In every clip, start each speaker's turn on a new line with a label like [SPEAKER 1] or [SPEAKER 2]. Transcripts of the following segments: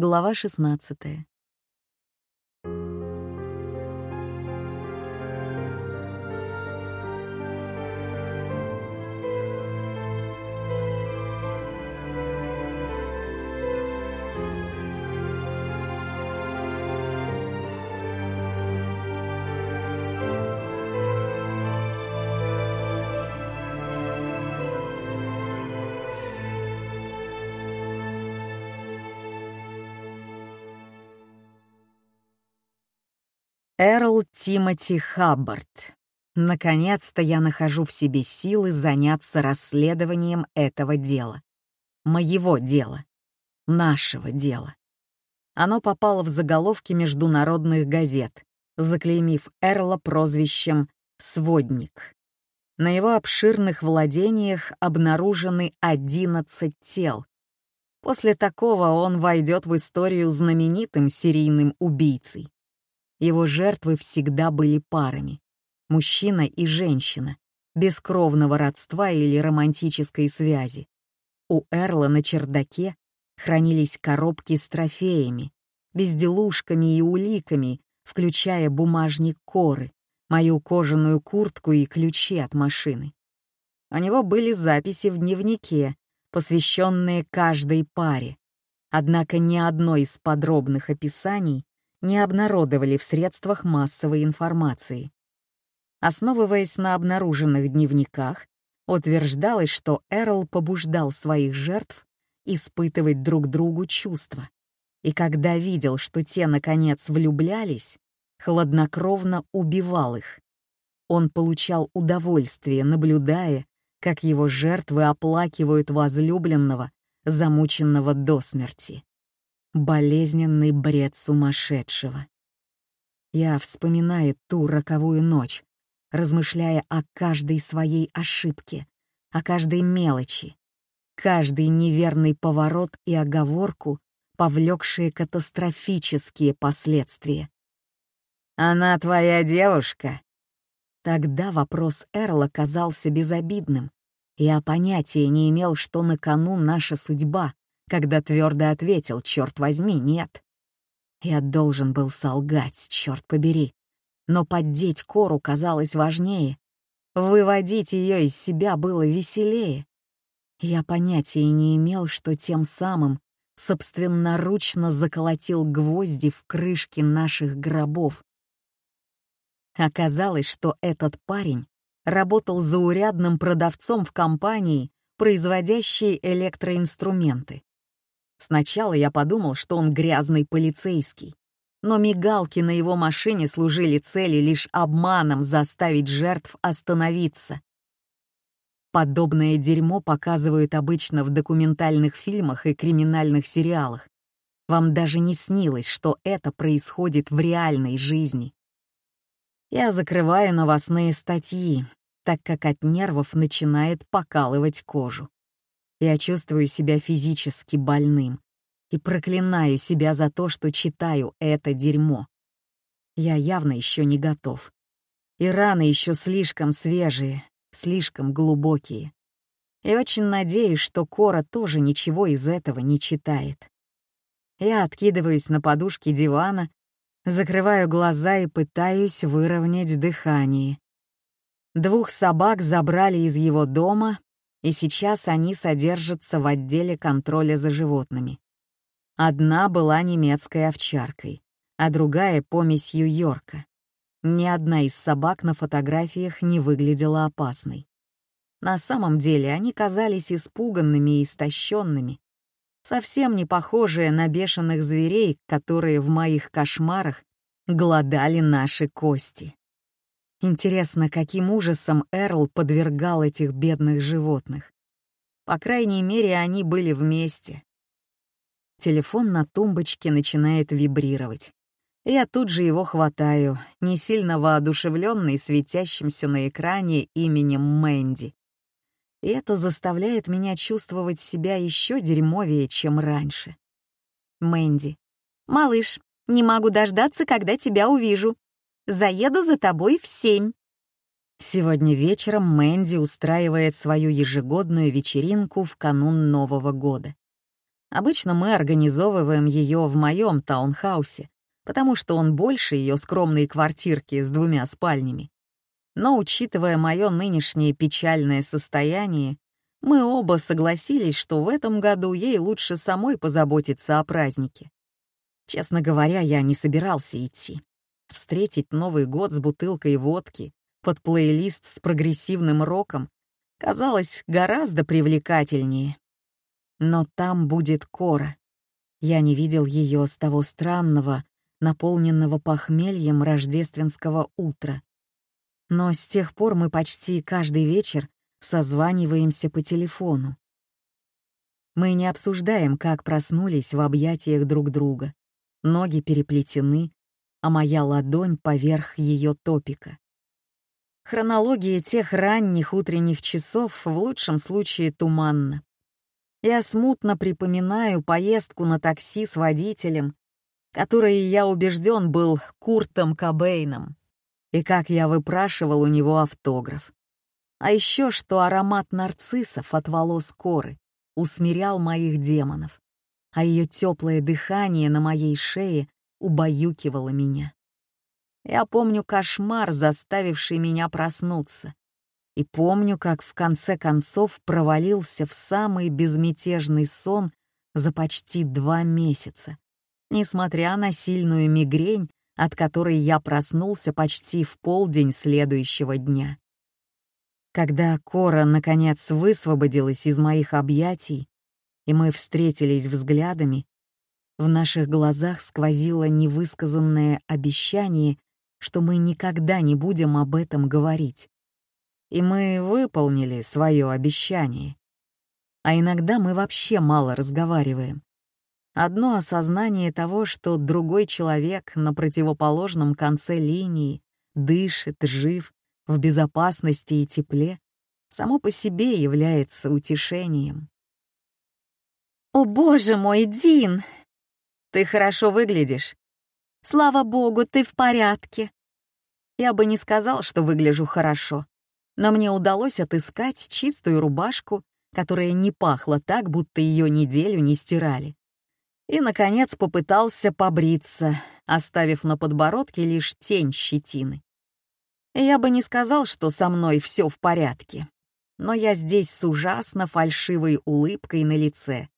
[SPEAKER 1] Глава 16. Эрл Тимоти Хаббард. Наконец-то я нахожу в себе силы заняться расследованием этого дела. Моего дела. Нашего дела. Оно попало в заголовки международных газет, заклеймив Эрла прозвищем «Сводник». На его обширных владениях обнаружены 11 тел. После такого он войдет в историю знаменитым серийным убийцей. Его жертвы всегда были парами — мужчина и женщина, без кровного родства или романтической связи. У Эрла на чердаке хранились коробки с трофеями, безделушками и уликами, включая бумажник коры, мою кожаную куртку и ключи от машины. У него были записи в дневнике, посвященные каждой паре. Однако ни одно из подробных описаний не обнародовали в средствах массовой информации. Основываясь на обнаруженных дневниках, утверждалось, что Эрл побуждал своих жертв испытывать друг другу чувства, и когда видел, что те, наконец, влюблялись, хладнокровно убивал их. Он получал удовольствие, наблюдая, как его жертвы оплакивают возлюбленного, замученного до смерти болезненный бред сумасшедшего. Я вспоминаю ту роковую ночь, размышляя о каждой своей ошибке, о каждой мелочи, каждый неверный поворот и оговорку, повлекшие катастрофические последствия. «Она твоя девушка?» Тогда вопрос Эрла казался безобидным. Я понятия не имел, что на кону наша судьба, когда твердо ответил, черт возьми, нет. Я должен был солгать, черт побери. Но поддеть кору казалось важнее. Выводить ее из себя было веселее. Я понятия не имел, что тем самым собственноручно заколотил гвозди в крышки наших гробов. Оказалось, что этот парень работал заурядным продавцом в компании, производящей электроинструменты. Сначала я подумал, что он грязный полицейский. Но мигалки на его машине служили цели лишь обманом заставить жертв остановиться. Подобное дерьмо показывают обычно в документальных фильмах и криминальных сериалах. Вам даже не снилось, что это происходит в реальной жизни. Я закрываю новостные статьи, так как от нервов начинает покалывать кожу. Я чувствую себя физически больным и проклинаю себя за то, что читаю это дерьмо. Я явно еще не готов. И раны еще слишком свежие, слишком глубокие. И очень надеюсь, что Кора тоже ничего из этого не читает. Я откидываюсь на подушке дивана, закрываю глаза и пытаюсь выровнять дыхание. Двух собак забрали из его дома, и сейчас они содержатся в отделе контроля за животными. Одна была немецкой овчаркой, а другая — помесью Йорка. Ни одна из собак на фотографиях не выглядела опасной. На самом деле они казались испуганными и истощенными, совсем не похожие на бешеных зверей, которые в моих кошмарах глодали наши кости. Интересно, каким ужасом Эрл подвергал этих бедных животных. По крайней мере, они были вместе. Телефон на тумбочке начинает вибрировать. Я тут же его хватаю, не сильно воодушевленный светящимся на экране именем Мэнди. И это заставляет меня чувствовать себя еще дерьмовее, чем раньше. Мэнди. «Малыш, не могу дождаться, когда тебя увижу. Заеду за тобой в семь». Сегодня вечером Мэнди устраивает свою ежегодную вечеринку в канун Нового года. Обычно мы организовываем ее в моем таунхаусе, потому что он больше ее скромной квартирки с двумя спальнями. Но, учитывая мое нынешнее печальное состояние, мы оба согласились, что в этом году ей лучше самой позаботиться о празднике. Честно говоря, я не собирался идти. Встретить Новый год с бутылкой водки под плейлист с прогрессивным роком казалось гораздо привлекательнее. Но там будет Кора. Я не видел ее с того странного, наполненного похмельем рождественского утра. Но с тех пор мы почти каждый вечер созваниваемся по телефону. Мы не обсуждаем, как проснулись в объятиях друг друга. Ноги переплетены, а моя ладонь поверх ее топика. Хронология тех ранних утренних часов в лучшем случае туманна. Я смутно припоминаю поездку на такси с водителем, который, я убежден, был Куртом Кобейном, и как я выпрашивал у него автограф. А еще что аромат нарциссов от волос коры усмирял моих демонов, а ее теплое дыхание на моей шее убаюкивало меня. Я помню кошмар, заставивший меня проснуться, и помню, как в конце концов провалился в самый безмятежный сон за почти два месяца, несмотря на сильную мигрень, от которой я проснулся почти в полдень следующего дня. Когда Кора, наконец, высвободилась из моих объятий, и мы встретились взглядами, в наших глазах сквозило невысказанное обещание, что мы никогда не будем об этом говорить. И мы выполнили свое обещание. А иногда мы вообще мало разговариваем. Одно осознание того, что другой человек на противоположном конце линии дышит, жив, в безопасности и тепле, само по себе является утешением. «О боже мой, Дин! Ты хорошо выглядишь. Слава богу, ты в порядке!» Я бы не сказал, что выгляжу хорошо, но мне удалось отыскать чистую рубашку, которая не пахла так, будто ее неделю не стирали и, наконец, попытался побриться, оставив на подбородке лишь тень щетины. Я бы не сказал, что со мной все в порядке, но я здесь с ужасно фальшивой улыбкой на лице,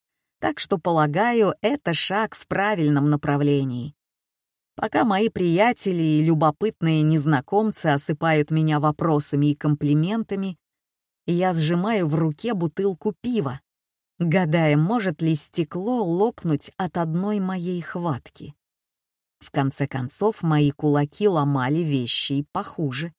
[SPEAKER 1] так что, полагаю, это шаг в правильном направлении. Пока мои приятели и любопытные незнакомцы осыпают меня вопросами и комплиментами, я сжимаю в руке бутылку пива, гадая, может ли стекло лопнуть от одной моей хватки. В конце концов, мои кулаки ломали вещи и похуже.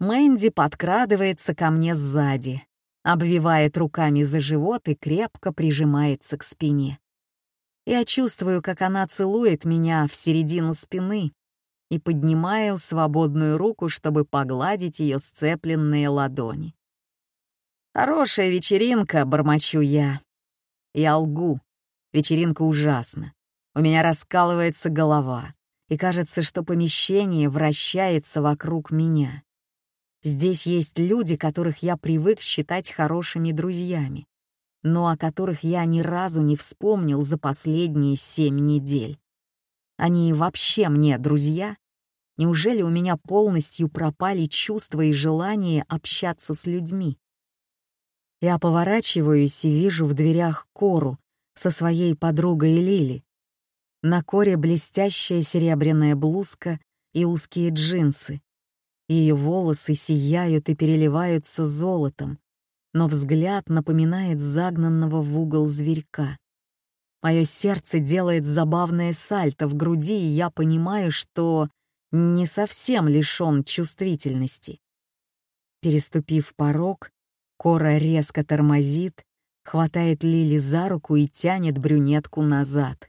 [SPEAKER 1] Мэнди подкрадывается ко мне сзади, обвивает руками за живот и крепко прижимается к спине. Я чувствую, как она целует меня в середину спины и поднимаю свободную руку, чтобы погладить ее сцепленные ладони. «Хорошая вечеринка», — бормочу я. Я лгу. Вечеринка ужасна. У меня раскалывается голова, и кажется, что помещение вращается вокруг меня. Здесь есть люди, которых я привык считать хорошими друзьями, но о которых я ни разу не вспомнил за последние семь недель. Они вообще мне друзья? Неужели у меня полностью пропали чувства и желание общаться с людьми? Я поворачиваюсь и вижу в дверях Кору со своей подругой Лили. На Коре блестящая серебряная блузка и узкие джинсы. Ее волосы сияют и переливаются золотом, но взгляд напоминает загнанного в угол зверька. Мое сердце делает забавное сальто в груди, и я понимаю, что не совсем лишён чувствительности. Переступив порог, Кора резко тормозит, хватает Лили за руку и тянет брюнетку назад.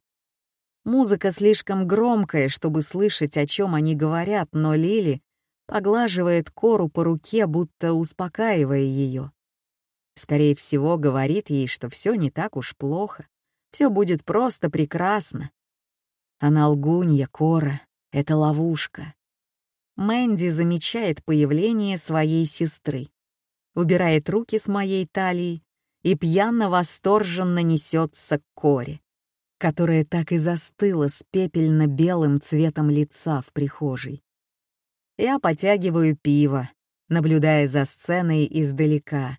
[SPEAKER 1] Музыка слишком громкая, чтобы слышать, о чем они говорят, но Лили поглаживает Кору по руке, будто успокаивая ее. Скорее всего, говорит ей, что все не так уж плохо, все будет просто прекрасно. Она лгунья, Кора, это ловушка. Мэнди замечает появление своей сестры убирает руки с моей талии и пьяно-восторженно несется к коре, которая так и застыла с пепельно-белым цветом лица в прихожей. Я потягиваю пиво, наблюдая за сценой издалека,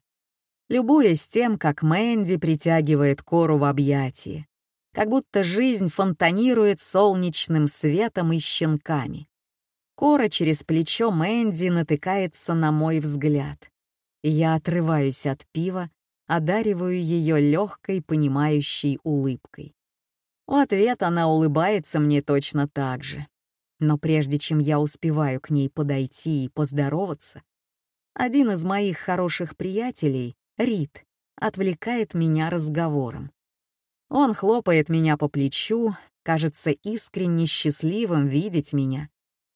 [SPEAKER 1] любуясь тем, как Мэнди притягивает Кору в объятии, как будто жизнь фонтанирует солнечным светом и щенками. Кора через плечо Мэнди натыкается на мой взгляд. Я отрываюсь от пива, одариваю ее легкой, понимающей улыбкой. В ответ она улыбается мне точно так же. Но прежде чем я успеваю к ней подойти и поздороваться, один из моих хороших приятелей, Рид, отвлекает меня разговором. Он хлопает меня по плечу, кажется искренне счастливым видеть меня,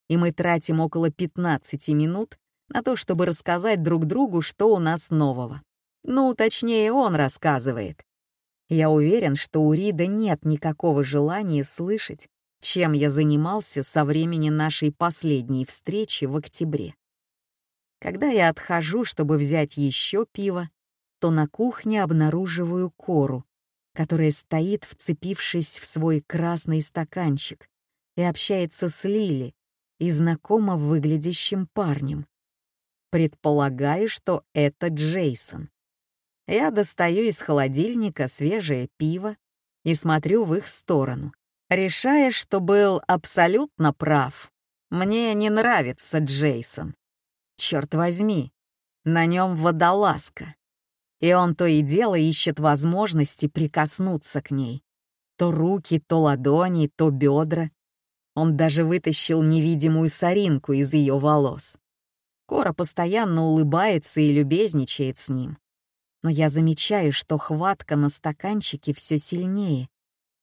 [SPEAKER 1] и мы тратим около 15 минут на то, чтобы рассказать друг другу, что у нас нового. Ну, точнее, он рассказывает. Я уверен, что у Рида нет никакого желания слышать, чем я занимался со времени нашей последней встречи в октябре. Когда я отхожу, чтобы взять еще пиво, то на кухне обнаруживаю кору, которая стоит, вцепившись в свой красный стаканчик, и общается с Лили и знакомо выглядящим парнем. Предполагаю, что это Джейсон. Я достаю из холодильника свежее пиво и смотрю в их сторону, решая, что был абсолютно прав. Мне не нравится Джейсон. Черт возьми, на нем водолазка. И он то и дело ищет возможности прикоснуться к ней. То руки, то ладони, то бедра. Он даже вытащил невидимую соринку из ее волос. Кора постоянно улыбается и любезничает с ним. Но я замечаю, что хватка на стаканчике все сильнее,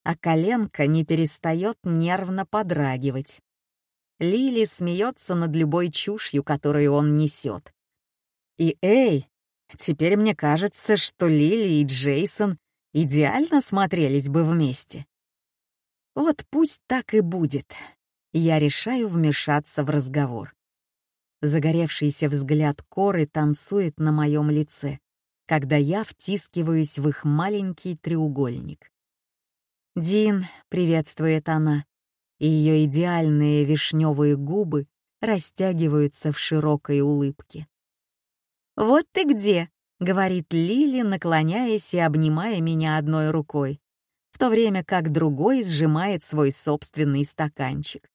[SPEAKER 1] а коленка не перестает нервно подрагивать. Лили смеется над любой чушью, которую он несет. И эй, теперь мне кажется, что Лили и Джейсон идеально смотрелись бы вместе. Вот пусть так и будет. Я решаю вмешаться в разговор. Загоревшийся взгляд Коры танцует на моем лице, когда я втискиваюсь в их маленький треугольник. «Дин», — приветствует она, и ее идеальные вишневые губы растягиваются в широкой улыбке. «Вот ты где!» — говорит Лили, наклоняясь и обнимая меня одной рукой, в то время как другой сжимает свой собственный стаканчик.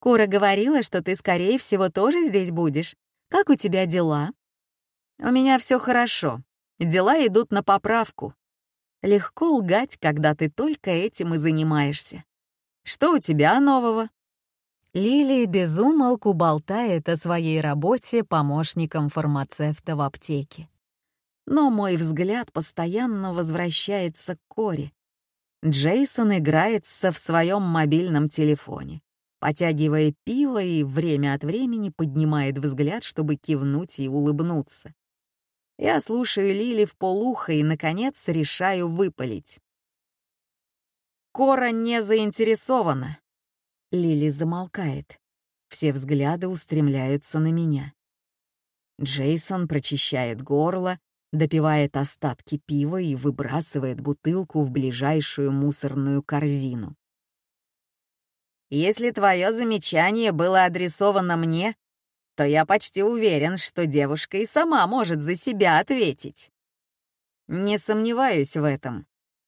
[SPEAKER 1] «Кора говорила, что ты, скорее всего, тоже здесь будешь. Как у тебя дела?» «У меня все хорошо. Дела идут на поправку. Легко лгать, когда ты только этим и занимаешься. Что у тебя нового?» Лили безумолку болтает о своей работе помощником фармацевта в аптеке. Но мой взгляд постоянно возвращается к Коре. Джейсон играется в своем мобильном телефоне, потягивая пиво и время от времени поднимает взгляд, чтобы кивнуть и улыбнуться. Я слушаю Лили в полухо и, наконец, решаю выпалить. Кора не заинтересована. Лили замолкает. Все взгляды устремляются на меня. Джейсон прочищает горло, допивает остатки пива и выбрасывает бутылку в ближайшую мусорную корзину. «Если твое замечание было адресовано мне, то я почти уверен, что девушка и сама может за себя ответить». «Не сомневаюсь в этом»,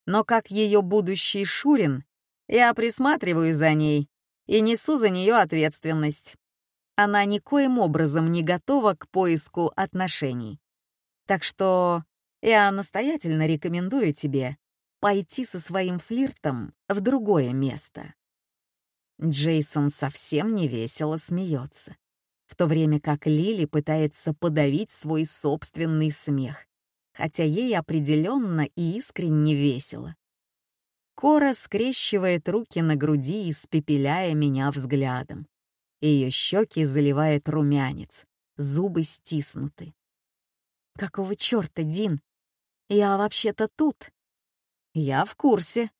[SPEAKER 1] но как ее будущий Шурин, я присматриваю за ней и несу за нее ответственность. Она никоим образом не готова к поиску отношений. Так что я настоятельно рекомендую тебе пойти со своим флиртом в другое место. Джейсон совсем не весело смеется, в то время как Лили пытается подавить свой собственный смех хотя ей определенно и искренне весело. Кора скрещивает руки на груди, испепеляя меня взглядом. Ее щеки заливает румянец, зубы стиснуты. «Какого черта, Дин? Я вообще-то тут». «Я в курсе».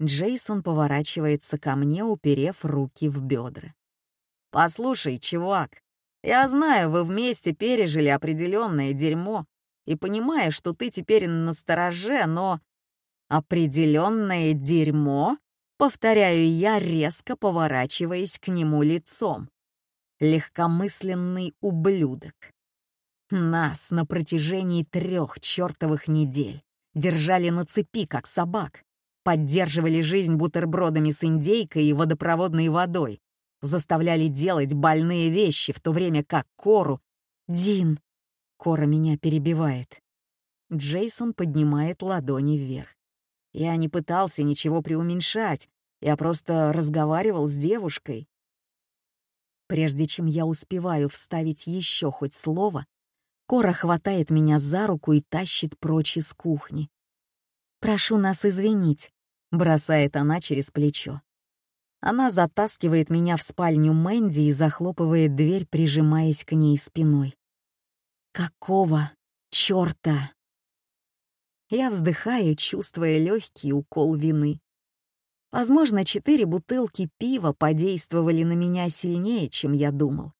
[SPEAKER 1] Джейсон поворачивается ко мне, уперев руки в бедра. «Послушай, чувак, я знаю, вы вместе пережили определенное дерьмо, и понимая, что ты теперь на стороже, но... Определенное дерьмо, повторяю я, резко поворачиваясь к нему лицом. Легкомысленный ублюдок. Нас на протяжении трех чертовых недель держали на цепи, как собак, поддерживали жизнь бутербродами с индейкой и водопроводной водой, заставляли делать больные вещи, в то время как Кору... «Дин!» Кора меня перебивает. Джейсон поднимает ладони вверх. Я не пытался ничего преуменьшать, я просто разговаривал с девушкой. Прежде чем я успеваю вставить еще хоть слово, Кора хватает меня за руку и тащит прочь из кухни. «Прошу нас извинить», — бросает она через плечо. Она затаскивает меня в спальню Мэнди и захлопывает дверь, прижимаясь к ней спиной. «Какого чёрта?» Я вздыхаю, чувствуя легкий укол вины. Возможно, четыре бутылки пива подействовали на меня сильнее, чем я думал.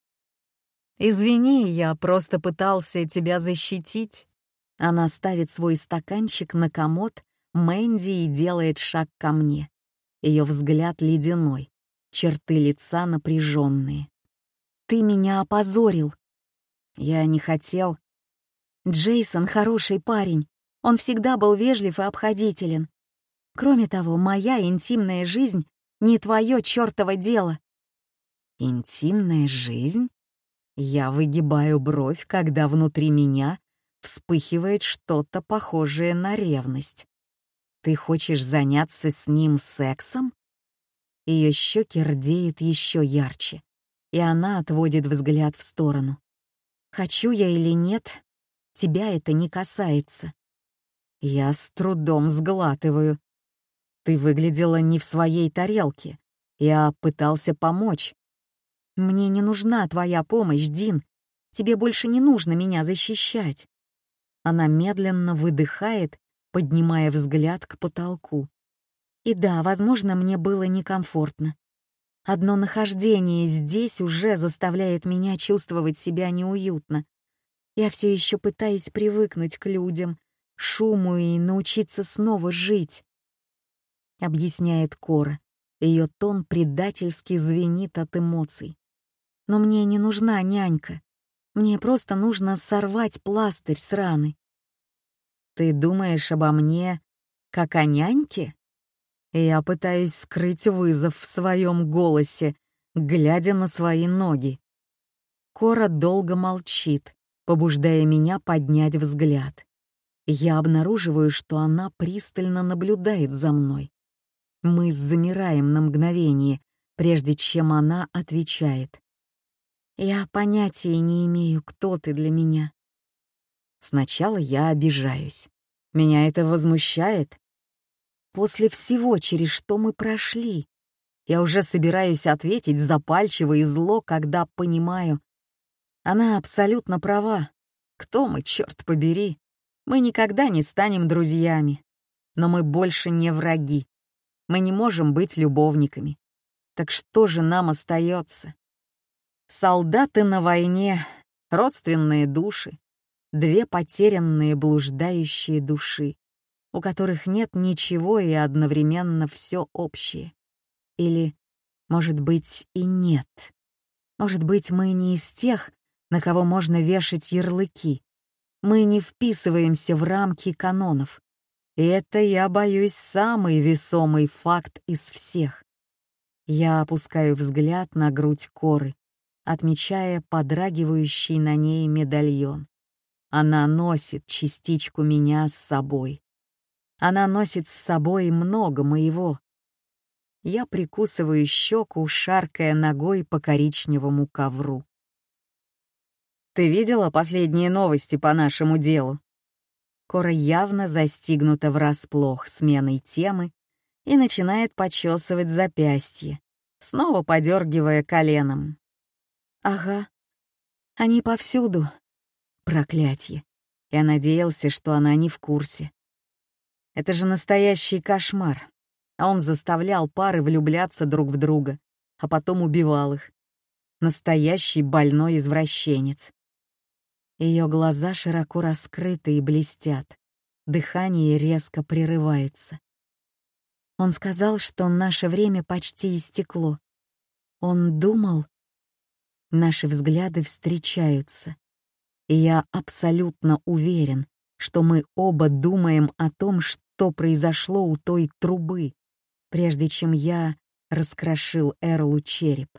[SPEAKER 1] «Извини, я просто пытался тебя защитить». Она ставит свой стаканчик на комод, Мэнди и делает шаг ко мне. Ее взгляд ледяной, черты лица напряженные. «Ты меня опозорил». Я не хотел. Джейсон хороший парень. Он всегда был вежлив и обходителен. Кроме того, моя интимная жизнь не твое чертово дело. Интимная жизнь? Я выгибаю бровь, когда внутри меня вспыхивает что-то похожее на ревность. Ты хочешь заняться с ним сексом? Ее щеки рдеют еще ярче, и она отводит взгляд в сторону. Хочу я или нет, тебя это не касается. Я с трудом сглатываю. Ты выглядела не в своей тарелке. Я пытался помочь. «Мне не нужна твоя помощь, Дин. Тебе больше не нужно меня защищать». Она медленно выдыхает, поднимая взгляд к потолку. И да, возможно, мне было некомфортно. Одно нахождение здесь уже заставляет меня чувствовать себя неуютно. Я все еще пытаюсь привыкнуть к людям, шуму и научиться снова жить. Объясняет Кора. Ее тон предательски звенит от эмоций. Но мне не нужна нянька. Мне просто нужно сорвать пластырь с раны. Ты думаешь обо мне как о няньке? Я пытаюсь скрыть вызов в своем голосе, глядя на свои ноги. Кора долго молчит, побуждая меня поднять взгляд. Я обнаруживаю, что она пристально наблюдает за мной. Мы замираем на мгновение, прежде чем она отвечает. Я понятия не имею, кто ты для меня. Сначала я обижаюсь. Меня это возмущает. После всего, через что мы прошли, я уже собираюсь ответить запальчиво и зло, когда понимаю. Она абсолютно права. Кто мы, черт побери? Мы никогда не станем друзьями. Но мы больше не враги. Мы не можем быть любовниками. Так что же нам остается? Солдаты на войне, родственные души, две потерянные блуждающие души, у которых нет ничего и одновременно все общее. Или, может быть, и нет. Может быть, мы не из тех, на кого можно вешать ярлыки. Мы не вписываемся в рамки канонов. И это, я боюсь, самый весомый факт из всех. Я опускаю взгляд на грудь коры, отмечая подрагивающий на ней медальон. Она носит частичку меня с собой. Она носит с собой много моего. Я прикусываю щеку, шаркая ногой по коричневому ковру. «Ты видела последние новости по нашему делу?» Кора явно застигнута врасплох сменой темы и начинает почесывать запястье, снова подергивая коленом. Ага. Они повсюду. Проклятье. Я надеялся, что она не в курсе. Это же настоящий кошмар. А он заставлял пары влюбляться друг в друга, а потом убивал их. Настоящий больной извращенец. Ее глаза широко раскрыты и блестят. Дыхание резко прерывается. Он сказал, что наше время почти истекло. Он думал... Наши взгляды встречаются. И я абсолютно уверен, что мы оба думаем о том, что произошло у той трубы, прежде чем я раскрошил Эрлу череп.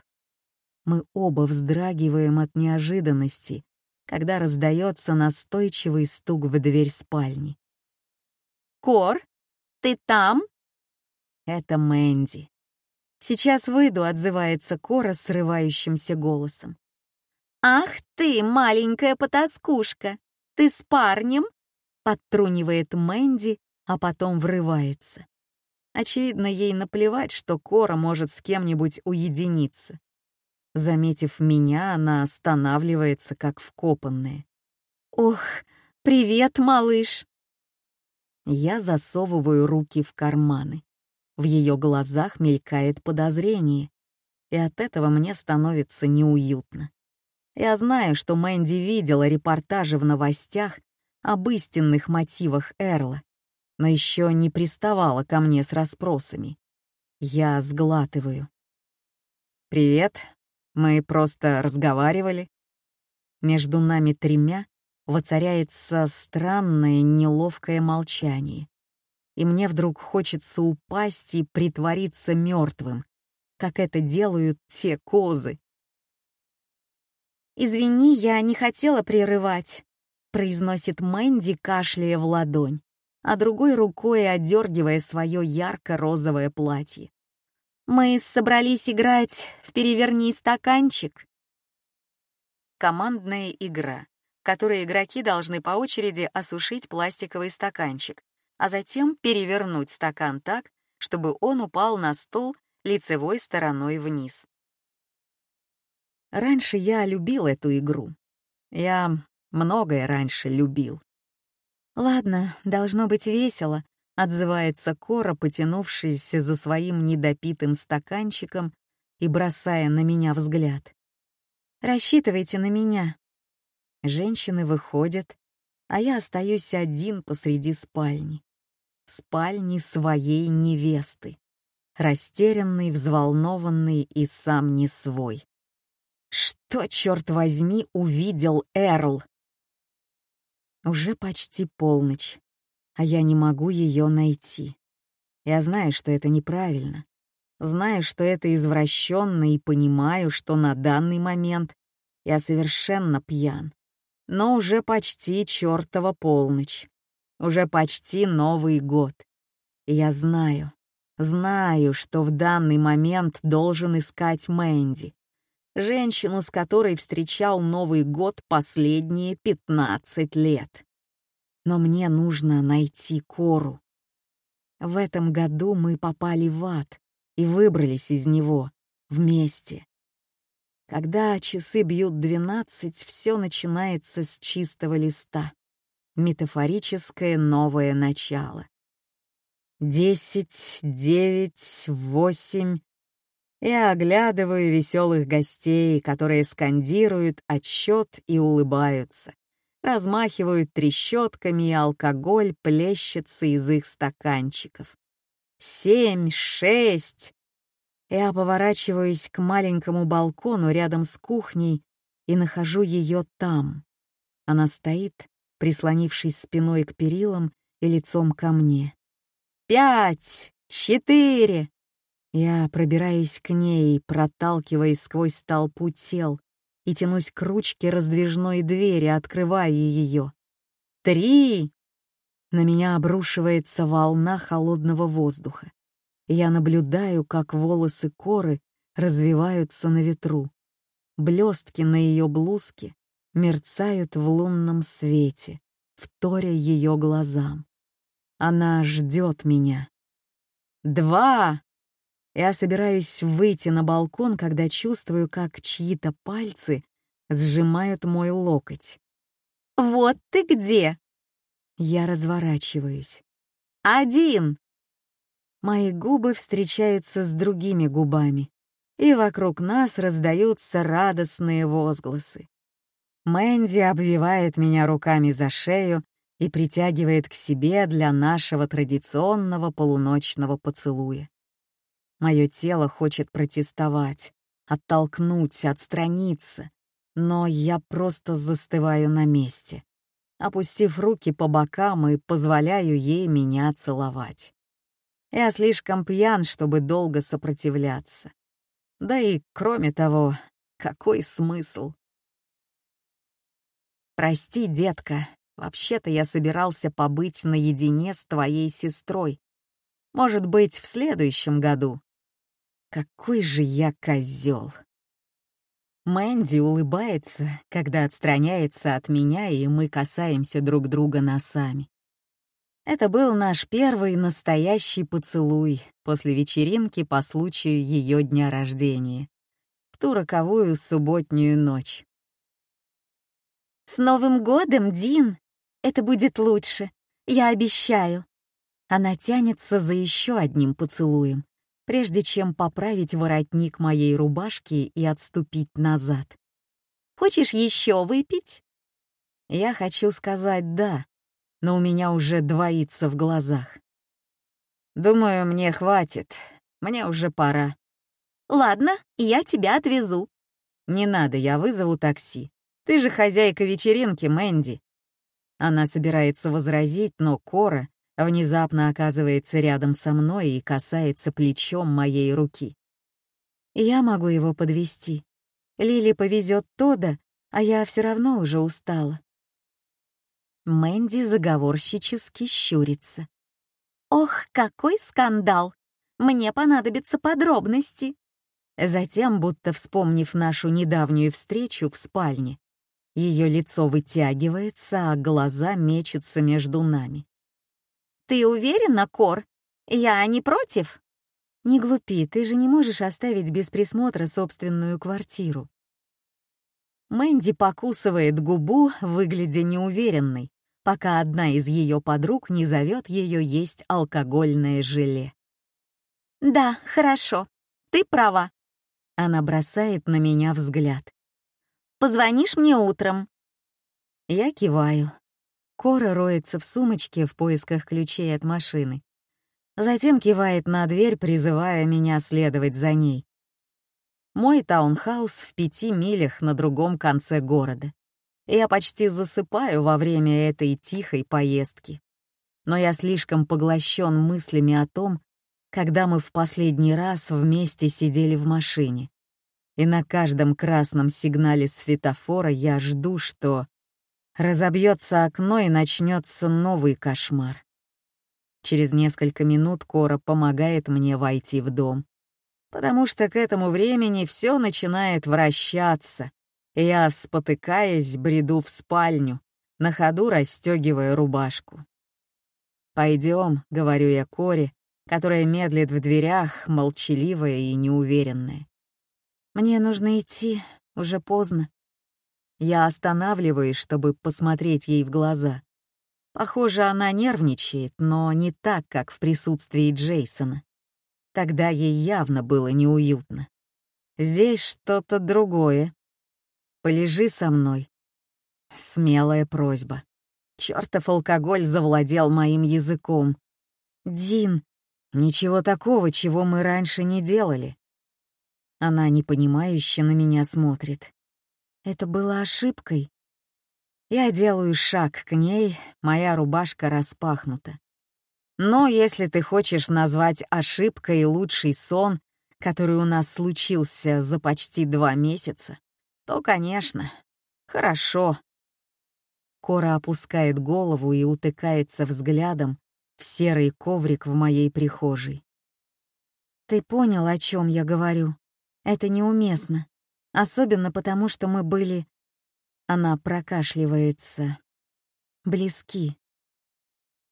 [SPEAKER 1] Мы оба вздрагиваем от неожиданности, когда раздается настойчивый стук в дверь спальни.
[SPEAKER 2] «Кор, ты там?»
[SPEAKER 1] Это Мэнди. «Сейчас выйду», — отзывается Кора срывающимся голосом.
[SPEAKER 2] «Ах ты, маленькая потаскушка! Ты с парнем?» — подтрунивает Мэнди, а потом врывается.
[SPEAKER 1] Очевидно, ей наплевать, что Кора может с кем-нибудь уединиться. Заметив меня, она останавливается, как вкопанная.
[SPEAKER 2] «Ох, привет, малыш!»
[SPEAKER 1] Я засовываю руки в карманы. В ее глазах мелькает подозрение, и от этого мне становится неуютно. Я знаю, что Мэнди видела репортажи в новостях об истинных мотивах Эрла, но еще не приставала ко мне с расспросами. Я сглатываю. «Привет, мы просто разговаривали». Между нами тремя воцаряется странное неловкое молчание. И мне вдруг хочется упасть и притвориться мертвым, как это делают те козы.
[SPEAKER 2] «Извини, я не хотела прерывать», — произносит Мэнди, кашляя в ладонь а другой рукой отдергивая свое ярко-розовое платье. «Мы собрались играть в «Переверни стаканчик».
[SPEAKER 1] Командная игра, в которой игроки должны по очереди осушить пластиковый стаканчик, а затем перевернуть стакан так, чтобы он упал на стол лицевой стороной вниз. Раньше я любил эту игру. Я многое раньше любил.
[SPEAKER 2] «Ладно, должно быть весело», — отзывается Кора, потянувшись за своим недопитым стаканчиком и бросая на меня взгляд. «Рассчитывайте на меня».
[SPEAKER 1] Женщины выходят, а я остаюсь один посреди спальни. Спальни своей невесты. Растерянный, взволнованный и сам не свой. Что, черт возьми, увидел Эрл? Уже почти полночь, а я не могу ее найти. Я знаю, что это неправильно. Знаю, что это извращенно и понимаю, что на данный момент я совершенно пьян. Но уже почти чертова полночь. Уже почти Новый год. И я знаю, знаю, что в данный момент должен искать Мэнди, женщину, с которой встречал Новый год последние 15 лет. Но мне нужно найти Кору. В этом году мы попали в ад и выбрались из него вместе. Когда часы бьют двенадцать, все начинается с чистого листа. Метафорическое новое начало. Десять, девять, восемь, я оглядываю веселых гостей, которые скандируют отсчет и улыбаются, размахивают трещотками, и алкоголь плещется из их стаканчиков. Семь, шесть. Я поворачиваюсь к маленькому балкону рядом с кухней и нахожу ее там. Она стоит, прислонившись спиной к перилам и лицом ко мне. Пять, четыре. Я пробираюсь к ней, проталкиваясь сквозь толпу тел, и тянусь к ручке раздвижной двери, открывая ее. «Три!» На меня обрушивается волна холодного воздуха. Я наблюдаю, как волосы коры развиваются на ветру. Блестки на ее блузке мерцают в лунном свете, вторя ее глазам. Она ждет меня. «Два!» Я собираюсь выйти на балкон, когда чувствую, как чьи-то пальцы сжимают мой локоть.
[SPEAKER 2] «Вот ты где!»
[SPEAKER 1] Я разворачиваюсь.
[SPEAKER 2] «Один!»
[SPEAKER 1] Мои губы встречаются с другими губами, и вокруг нас раздаются радостные возгласы. Мэнди обвивает меня руками за шею и притягивает к себе для нашего традиционного полуночного поцелуя. Мое тело хочет протестовать, оттолкнуть, отстраниться, но я просто застываю на месте, опустив руки по бокам и позволяю ей меня целовать. Я слишком пьян, чтобы долго сопротивляться. Да и, кроме того, какой смысл? «Прости, детка, вообще-то я собирался побыть наедине с твоей сестрой. Может быть, в следующем году». Какой же я козел! Мэнди улыбается, когда отстраняется от меня, и мы касаемся друг друга носами. Это был наш первый настоящий поцелуй после вечеринки по случаю ее дня рождения, в ту роковую субботнюю ночь.
[SPEAKER 2] «С Новым годом, Дин! Это будет лучше, я обещаю!» Она тянется за еще одним поцелуем, прежде чем поправить воротник моей рубашки и отступить назад. «Хочешь еще выпить?»
[SPEAKER 1] Я хочу сказать «да», но у меня уже двоится в глазах. Думаю, мне хватит. Мне уже пора.
[SPEAKER 2] Ладно, я тебя отвезу.
[SPEAKER 1] Не надо, я вызову такси. Ты же хозяйка вечеринки, Мэнди. Она собирается возразить, но Кора внезапно оказывается рядом со мной и касается плечом моей руки. Я могу его подвести. Лили повезет Тода, а я все равно уже устала. Мэнди заговорщически щурится.
[SPEAKER 2] «Ох, какой скандал! Мне понадобятся подробности!»
[SPEAKER 1] Затем, будто вспомнив нашу недавнюю встречу в спальне, ее лицо вытягивается, а глаза мечутся между нами.
[SPEAKER 2] «Ты уверена, Кор? Я не против?»
[SPEAKER 1] «Не глупи, ты же не можешь оставить без присмотра собственную квартиру». Мэнди покусывает губу, выглядя неуверенной, пока одна из ее подруг не зовет ее есть алкогольное желе.
[SPEAKER 2] «Да, хорошо, ты права».
[SPEAKER 1] Она бросает на меня взгляд.
[SPEAKER 2] «Позвонишь мне утром?»
[SPEAKER 1] Я киваю, Кора роется в сумочке в поисках ключей от машины. Затем кивает на дверь, призывая меня следовать за ней. Мой таунхаус в пяти милях на другом конце города. Я почти засыпаю во время этой тихой поездки. Но я слишком поглощен мыслями о том, когда мы в последний раз вместе сидели в машине. И на каждом красном сигнале светофора я жду, что Разобьется окно и начнется новый кошмар. Через несколько минут Кора помогает мне войти в дом, потому что к этому времени все начинает вращаться, я, спотыкаясь, бреду в спальню, на ходу расстегивая рубашку. Пойдем, говорю я Коре, которая медлит в дверях, молчаливая и неуверенная. «Мне нужно идти, уже поздно». Я останавливаюсь, чтобы посмотреть ей в глаза. Похоже, она нервничает, но не так, как в присутствии Джейсона. Тогда ей явно было неуютно. Здесь что-то другое. Полежи со мной. Смелая просьба. Чёртов алкоголь завладел моим языком. Дин, ничего такого, чего мы раньше не делали. Она непонимающе на меня смотрит. Это было ошибкой. Я делаю шаг к ней, моя рубашка распахнута. Но если ты хочешь назвать ошибкой лучший сон, который у нас случился за почти два месяца, то, конечно, хорошо. Кора опускает голову и утыкается взглядом в серый коврик в моей прихожей. Ты понял, о чем я говорю? Это неуместно. Особенно потому, что мы были... Она прокашливается. Близки.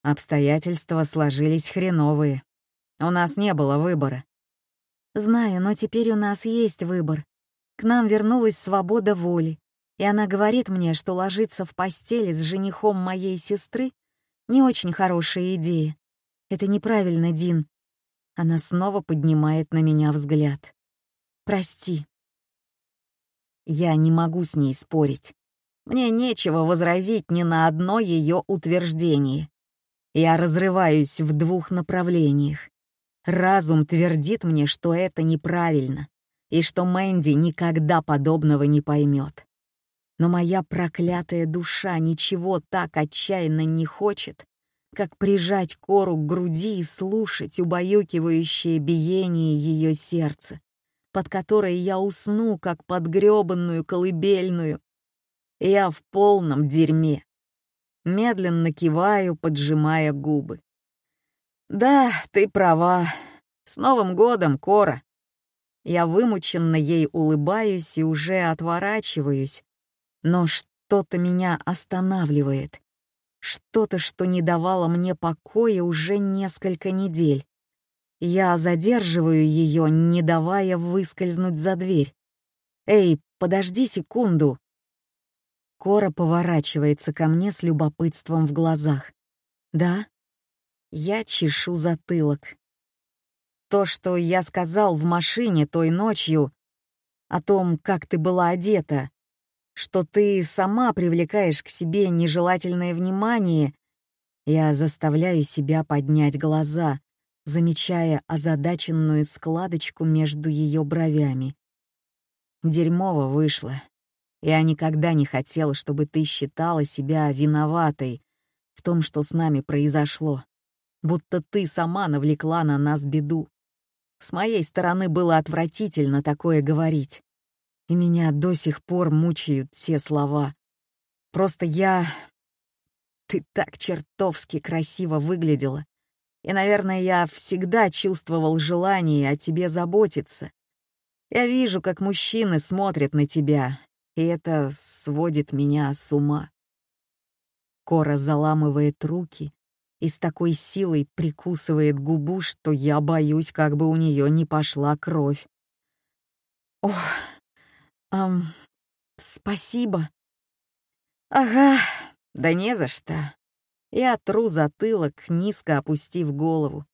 [SPEAKER 1] Обстоятельства сложились хреновые. У нас не было выбора. Знаю, но теперь у нас есть выбор. К нам вернулась свобода воли, и она говорит мне, что ложиться в постели с женихом моей сестры — не очень хорошая идея. Это неправильно, Дин. Она снова поднимает на меня взгляд. Прости. Я не могу с ней спорить. Мне нечего возразить ни на одно ее утверждение. Я разрываюсь в двух направлениях. Разум твердит мне, что это неправильно, и что Мэнди никогда подобного не поймет. Но моя проклятая душа ничего так отчаянно не хочет, как прижать кору к груди и слушать убаюкивающее биение ее сердца, под которое я усну, как под грёбанную колыбельную. Я в полном дерьме. Медленно киваю, поджимая губы. «Да, ты права. С Новым годом, Кора!» Я вымученно ей улыбаюсь и уже отворачиваюсь, но что-то меня останавливает. Что-то, что не давало мне покоя уже несколько недель. Я задерживаю ее, не давая выскользнуть за дверь. «Эй, подожди секунду!» Кора поворачивается ко мне с любопытством в глазах. «Да?» Я чешу затылок. То, что я сказал в машине той ночью, о том, как ты была одета, что ты сама привлекаешь к себе нежелательное внимание, я заставляю себя поднять глаза, замечая озадаченную складочку между ее бровями. Дерьмово вышло. Я никогда не хотела, чтобы ты считала себя виноватой в том, что с нами произошло. Будто ты сама навлекла на нас беду. С моей стороны было отвратительно такое говорить и меня до сих пор мучают те слова. Просто я... Ты так чертовски красиво выглядела. И, наверное, я всегда чувствовал желание о тебе заботиться. Я вижу, как мужчины смотрят на тебя, и это сводит меня с ума. Кора заламывает руки и с такой силой прикусывает губу, что я боюсь, как бы у нее не пошла кровь. Ох, «Ам, спасибо». «Ага, да не за что». Я тру затылок, низко опустив голову.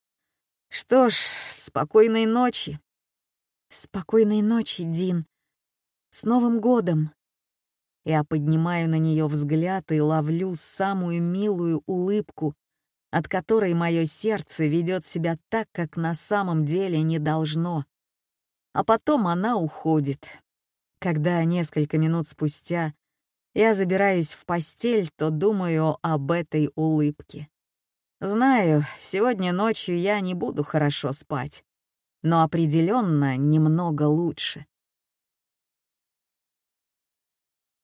[SPEAKER 1] «Что ж, спокойной ночи». «Спокойной ночи, Дин. С Новым годом!» Я поднимаю на нее взгляд и ловлю самую милую улыбку, от которой мое сердце ведет себя так, как на самом деле не должно. А потом она уходит, когда несколько минут спустя я забираюсь в постель, то думаю об этой улыбке. Знаю, сегодня ночью я не буду хорошо спать, но определенно немного лучше.